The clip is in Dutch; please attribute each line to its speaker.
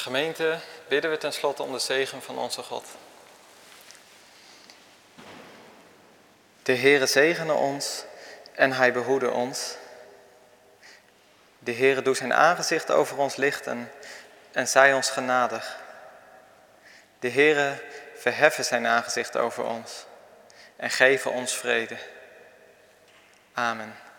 Speaker 1: gemeente bidden we tenslotte om de zegen van onze God. De Heere zegene ons en hij behoede ons. De Heere doet zijn aangezicht over ons lichten en zij ons genadig. De Heere verheffen zijn aangezicht over ons en geven ons vrede. Amen.